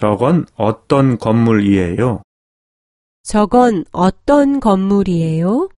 저건 어떤 건물이에요? 저건 어떤 건물이에요?